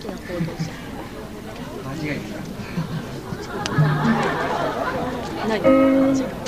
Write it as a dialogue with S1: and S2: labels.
S1: きな行動者
S2: 間違いですか
S1: 何？